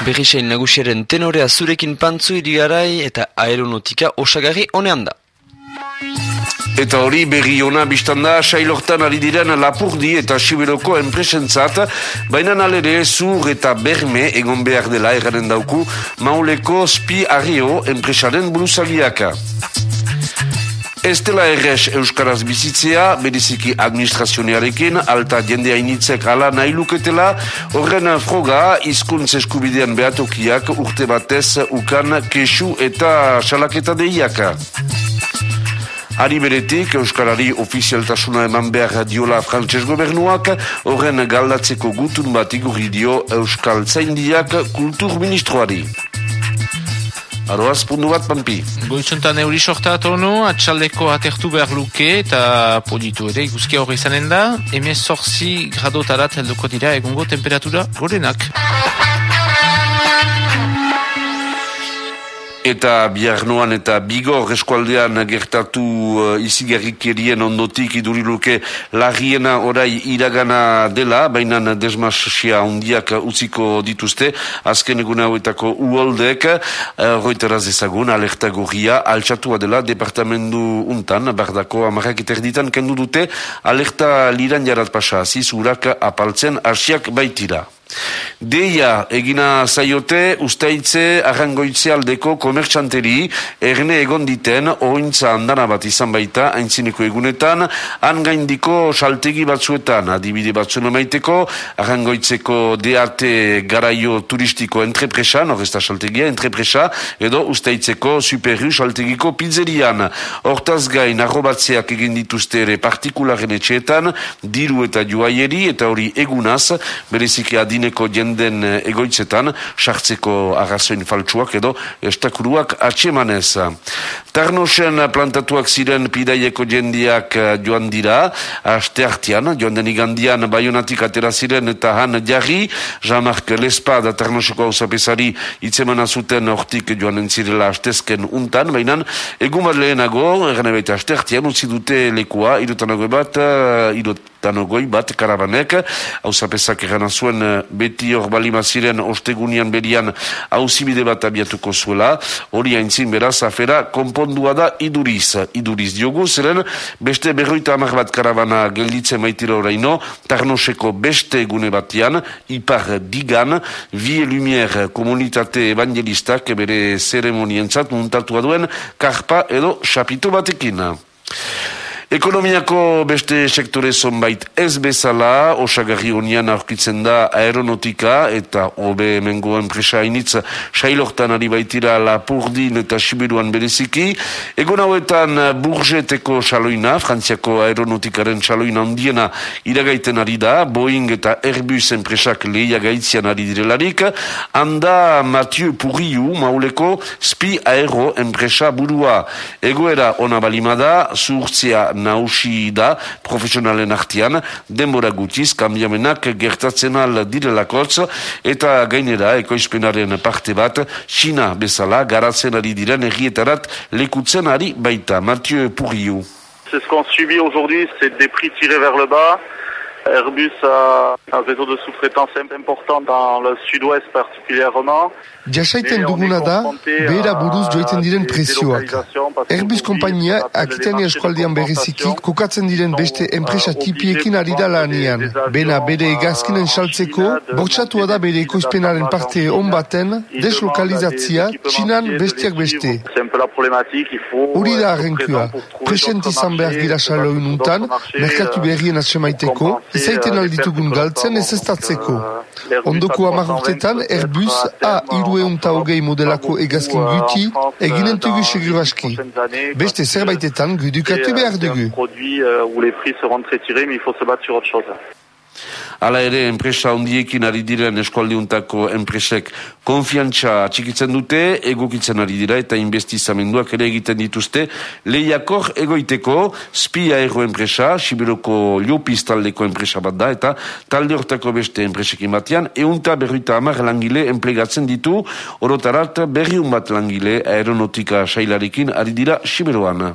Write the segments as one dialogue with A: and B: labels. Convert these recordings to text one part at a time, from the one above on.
A: Berrisein nagusiaren tenorea zurekin pantzu irigarai eta aeronautika osagarri honean da.
B: Eta hori berri ona biztanda sailortan ari diren lapurdi eta siberoko enpresentzat, baina nalere zur eta berme egon behar dela eraren dauku mauleko spi arrio enpresaren buruzagiaka. Ez dela errez Euskaraz bizitzea, beriziki administrazionearekin, alta jendea initzek ala nahi luketela, horren froga, izkuntz eskubidean behatokiak urte batez ukan kesu eta salaketa deiaka. Ari beretik, Euskarari ofizialtasuna eman behar diola frantses gobernuak, horren galdatzeko gutun bat igurri dio Euskal Zaindiak kultur ministroari. Aroaz, pundu bat, pampi.
C: Goizuntan euri sorta atonu, atxaldeko atertu behar luke eta politu ere, guzkia horre izanen da, emez zorzi gradotarat helduko dira egungo temperatura gorenak.
B: Eta biarnoan eta bigor eskualdean gertatu uh, izigarrikerien ondotik iduriluke lagiena orai iragana dela, baina desmasia ondiak utziko dituzte, azken egun hauetako uoldek, uh, roiteraz ezagun, alerta gorria, altxatua dela, departamendu untan, bardako amarrak iterditan, kendu dute, alerta liran jarat pasa, zizurak apaltzen asiak baitira. Deia egina zaiote ustaitze arrangoitze aldeko komertxanteri erne egon diten ointza andana bat izan baita aintzineko egunetan angaindiko saltegi batzuetan adibide batzuen maiteko arrangoitzeko deate garaio turistiko entrepresa norrezta saltegia entrepresa edo ustaitzeko superru saltegiko pizzerian. Hortaz gain arrobatzeak egin dituzte ere partikularen etxeetan diru eta juaieri eta hori egunaz bereziki adineko jen den eh, egoitzetan, sartzeko arrazoin faltsuak edo estakuruak atxemanez. Tarnosen plantatuak ziren pidaieko jendiak eh, joan dira, aste artian, joan den igandian baionatik atera ziren eta han jarri, Jean-Marc Lespad, Tarnoseko hau zapesari, itzemana zuten hortik joan entzirela astezken untan, baina egun bat lehenago, erren ebaita aste artian, utzi dute lekua, irutanago bat, eh, irutanago bat, karabanek, hau zapesak erren zuen beti hor balima ziren ostegunian berian hauzibide bat abiatuko zuela, hori haintzin beraz afera konpondua da iduriz, iduriz diogu, zeren beste berroita amak bat karabana gelditze maitira oraino, tarnoseko beste egune batian, ipar digan, vie lumier komunitate evangelistak bere zeremonientzat muntatua duen karpa edo xapito batekin. Ekonomiako beste sektore zonbait ez bezala, osagarri honian aurkitzen da aeronautika eta OB mengo enpresa hainitz sailortan ari baitira lapurdin eta siberuan bereziki. Egon hauetan burgeteko saloina, frantziako aeronautikaren saloina ondiena iragaiten ari da, Boeing eta Airbus enpresak lehia gaitzian ari direlarik, handa Mathieu Purriu mauleko spi aero enpresa burua. Egoera ona balimada, zuhurtzia nausi da profesionalen artian, denbora gutiz, kambiamenak gertatzen al direlakotz, eta gainera ekoizpenaren parte bat, China bezala garatzen ari diren errietarat lekutzen ari baita. Mathieu Pourriou.
D: C'est ce qu'on subit aujourd'hui, c'est des prix tirés vers le bas, Airbus a un réseau de sous-traitance important dans le sud-ouest particulièrement.
E: Jasaiten duguna da, behera buruz joiten diren prezioak. Airbus kompainia, Akitania eskualdean bereziki, kokatzen diren beste enpresa tipiekin ari da lanian. Bena bere egazkinen saltzeko, bortxatua da bere ekoizpenaren parte on baten, deslokalizatzia, txinan bestiak beste. Hori da arrenkua, present izan behar gira saloin untan, merkatu berrien atsemaiteko, izaiten alditugun galtzen ez estatzeko. Ondoko amarrutetan, Airbus A irueunta hogei modelako egazkin guti, eginen tugu seguraski. Beste zerbaitetan gudukatu behar dugu.
B: Hala ere, enpresa ondiekin ari diren eskualdiuntako enpresek konfiantza txikitzen dute, egokitzen ari dira eta investizamenduak ere egiten dituzte. Lehiakor egoiteko, spia erro enpresa, Sibiroko Liopiz taldeko enpresa bat da, eta talde hortako beste enpresekin batean, eunta berruita amar langile enplegatzen ditu, orotarat berriun bat langile aeronautika sailarekin ari dira Sibiroan.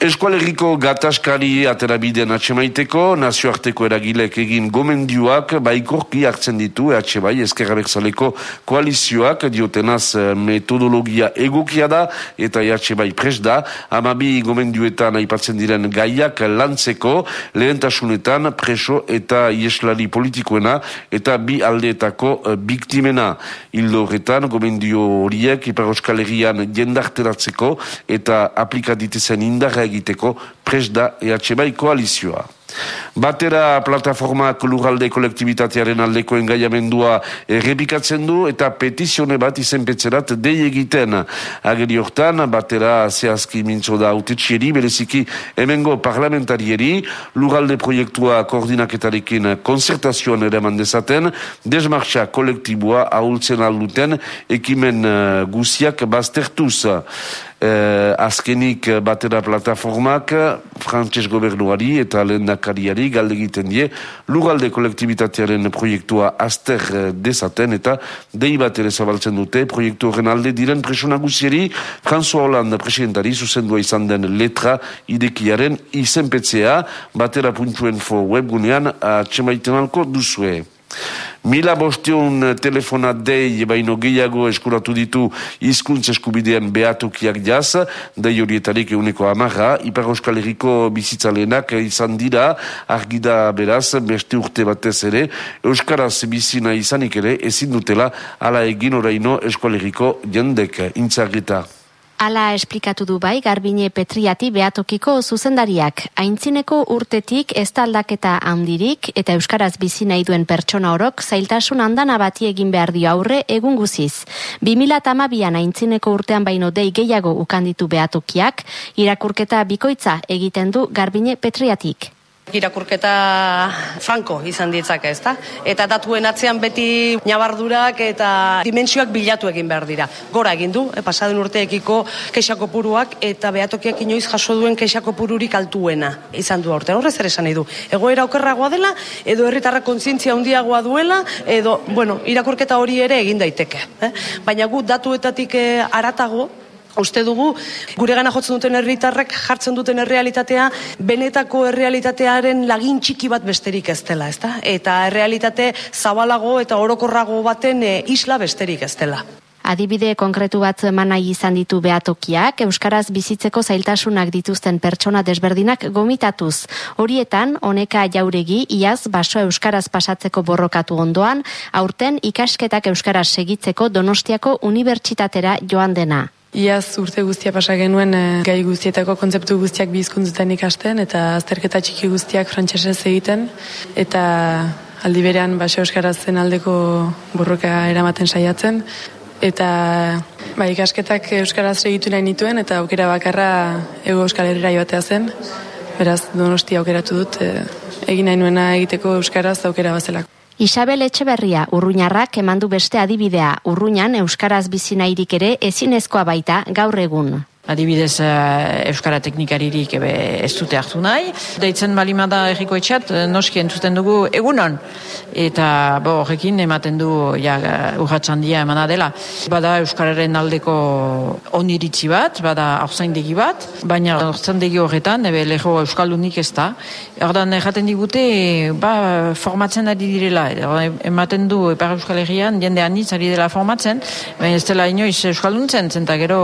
B: Eskualeriko gataskari aterabidean atxemaiteko, nazioarteko eragilek egin gomendioak baikorki hartzen ditu EH bai ezkerrabertzaleko koalizioak diotenaz eh, metodologia egokia da eta EH bai pres da, amabi gomendioetan aipatzen diren gaiak lantzeko lehentasunetan preso eta ieslari politikoena eta bi aldeetako eh, biktimena. Hildo horretan gomendio horiek Ipar Euskal Herrian jendarteratzeko eta aplikatitezen indarra egiteko pres da EH bai koalizioa. Batera plataformak lurralde kolektibitatearen aldeko engaiamendua errepikatzen du eta petizione bat izenpetzerat dei egiten. Ageri hortan, batera zehazki mintzo da autetxieri, bereziki emengo parlamentarieri, lurralde proiektua koordinaketarekin konzertazioan ere mandezaten, desmartxa kolektiboa ahultzen alduten ekimen uh, guziak baztertuz eh, azkenik eh, batera plataformak frantses gobernuari eta lehendakariari galde egiten die lugalde kolektibitatearen proiektua azter eh, dezaten eta dei bat ere zabaltzen dute proiektu horren alde diren presuna guzieri François Hollande presidentari zuzendua izan den letra idekiaren izenpetzea batera puntuen fo webgunean atxemaiten alko duzue. Mila bosteun telefona dei baino gehiago eskuratu ditu hizkuntz eskubidean behatukiak jaz, dei horietarik euneko amarra, Ipar Euskal Herriko bizitzalenak izan dira, argida beraz, beste urte batez ere, Euskaraz bizina izanik ere, ezin dutela, ala egin oraino Euskal Herriko jendek, intzagita.
F: Ala esplikatu du bai Garbine Petriati beatokiko zuzendariak. Aintzineko urtetik ez aldaketa handirik eta euskaraz bizi nahi duen pertsona orok zailtasun handan abati egin behar dio aurre egun guziz. 2012an aintzineko urtean baino dei gehiago ukanditu beatokiak, irakurketa bikoitza egiten du Garbine Petriatik
G: irakurketa franko izan ditzake, ezta? Eta datuen atzean beti nabardurak eta dimensioak bilatu egin behar dira. Gora egin du, e, pasaden urteekiko kexako puruak eta behatokiak inoiz jaso duen kexako pururik altuena izan du aurten. Horrez ere esan nahi du. Egoera okerragoa dela, edo herritarra kontzientzia handiagoa duela, edo, bueno, irakurketa hori ere egin daiteke. Eh? Baina gu datuetatik eh, aratago, Uste dugu, gure gana jotzen duten herritarrek jartzen duten errealitatea, benetako errealitatearen lagin txiki bat besterik ez dela, ezta? Eta errealitate zabalago eta orokorrago baten e, isla besterik ez dela.
F: Adibide konkretu bat eman nahi izan ditu behatokiak, Euskaraz bizitzeko zailtasunak dituzten pertsona desberdinak gomitatuz. Horietan, honeka jauregi, iaz baso Euskaraz pasatzeko borrokatu ondoan, aurten ikasketak Euskaraz segitzeko Donostiako Unibertsitatera joan dena.
H: Iaz urte guztia pasa genuen e, gai guztietako kontzeptu guztiak bizkuntzutan ikasten eta azterketa txiki guztiak frantsesez egiten. Eta aldi berean base euskarazen aldeko borroka eramaten saiatzen. Eta ba, ikasketak euskaraz egitu nahi nituen eta aukera bakarra ego euskal herrira joatea zen. Beraz donosti aukeratu dut e, egin nahi nuena egiteko euskaraz aukera bazelako.
F: Isabel Etxeberria urruñarrak emandu beste adibidea urruñan euskaraz bizi nahirik ere ezinezkoa baita gaur egun.
I: Adibidez, uh, Euskara teknikaririk ebe ez dute hartu nahi. Deitzen balimada erriko etxat, eh, noski entzuten dugu egunon. Eta bo, horrekin ematen du ja, urratxan dia emana dela. Bada Euskararen aldeko oniritzi bat, bada aurzaindegi bat, baina aurzaindegi horretan, ebe leho Euskaldunik ez da. Erdan erraten digute, ba, formatzen ari direla. Ematen du Epar Euskal Herrian, jende anitz ari dela formatzen, baina ez dela inoiz Euskalduntzen, zenta gero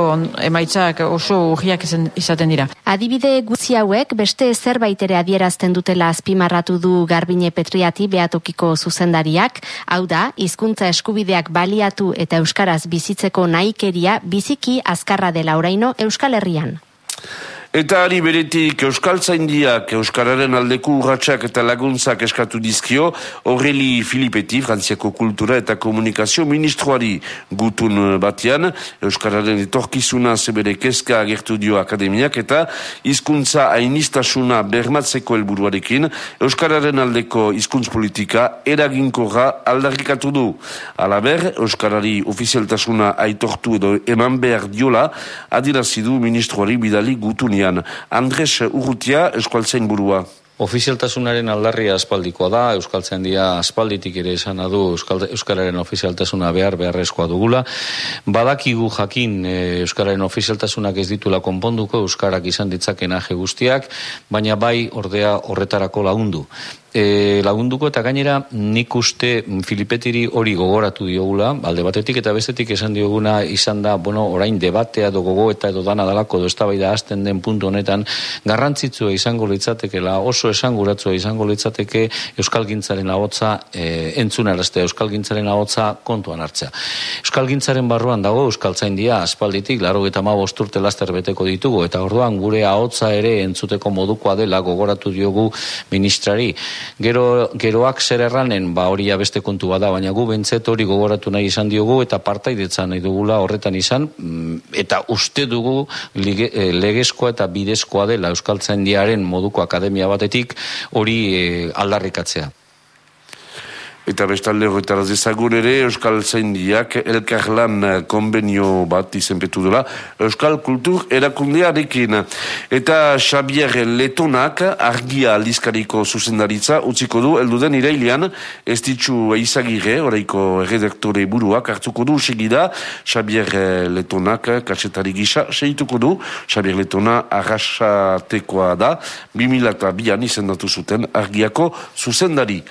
I: emaitzak oso urriak izaten dira.
F: Adibide guzi hauek beste zerbait ere adierazten dutela azpimarratu du Garbine Petriati beatokiko zuzendariak, hau da, hizkuntza eskubideak baliatu eta euskaraz bizitzeko nahikeria biziki azkarra dela oraino Euskal Herrian.
B: Eta ari beretik Euskal Zaindiak, Euskararen aldeko urratxak eta laguntzak eskatu dizkio, Aureli Filipeti, Frantziako Kultura eta Komunikazio Ministroari gutun batian, Euskararen etorkizuna zebere keska agertu dio akademiak eta hizkuntza ainistasuna bermatzeko helburuarekin, Euskararen aldeko hizkuntz politika eraginkorra aldarrikatu du. Alaber, Euskarari ofizialtasuna aitortu edo eman behar diola, adirazidu Ministroari bidali gutunia Andres Urrutia, eskualtzain burua.
J: Ofizialtasunaren aldarria aspaldikoa da, Euskaltzen dia aspalditik ere esan du Euskal, Euskararen ofizialtasuna behar beharrezkoa dugula. Badakigu jakin e, Euskararen ofizialtasunak ez ditula konponduko Euskarak izan ditzaken aje guztiak, baina bai ordea horretarako lagundu e, lagunduko eta gainera nik uste Filipetiri hori gogoratu diogula, alde batetik eta bestetik esan dioguna izan da, bueno, orain debatea do gogo eta edo dana dalako do eztabaida hasten den puntu honetan garrantzitsua izango litzatekeela oso esanguratsua izango litzateke euskalgintzaren ahotsa e, entzunaraztea euskalgintzaren ahotsa kontuan hartzea. Euskalgintzaren barruan dago euskaltzaindia aspalditik 85 urte laster beteko ditugu eta orduan gure ahotsa ere entzuteko modukoa dela gogoratu diogu ministrari Gero, geroak zer erranen, ba hori beste kontu bada, baina gu bentzet hori gogoratu nahi izan diogu eta partaidetza nahi dugula horretan izan, mm, eta uste dugu eh, legezkoa eta bidezkoa dela Euskaltzaindiaren moduko akademia batetik hori e, aldarrikatzea.
B: Eta bestalde horretaraz ezagun ere, Euskal Zaindiak elkarlan konbenio bat izenpetu dela, Euskal Kultur erakundearekin. Eta Xabier Letonak argia aldizkariko zuzendaritza utziko du, elduden irailean, ez ditxu eizagire, oraiko redaktore buruak hartuko du segida, Xabier Letonak katsetari gisa segituko du, Xabier Letona arrasatekoa da, 2002an izendatu zuten argiako zuzendari.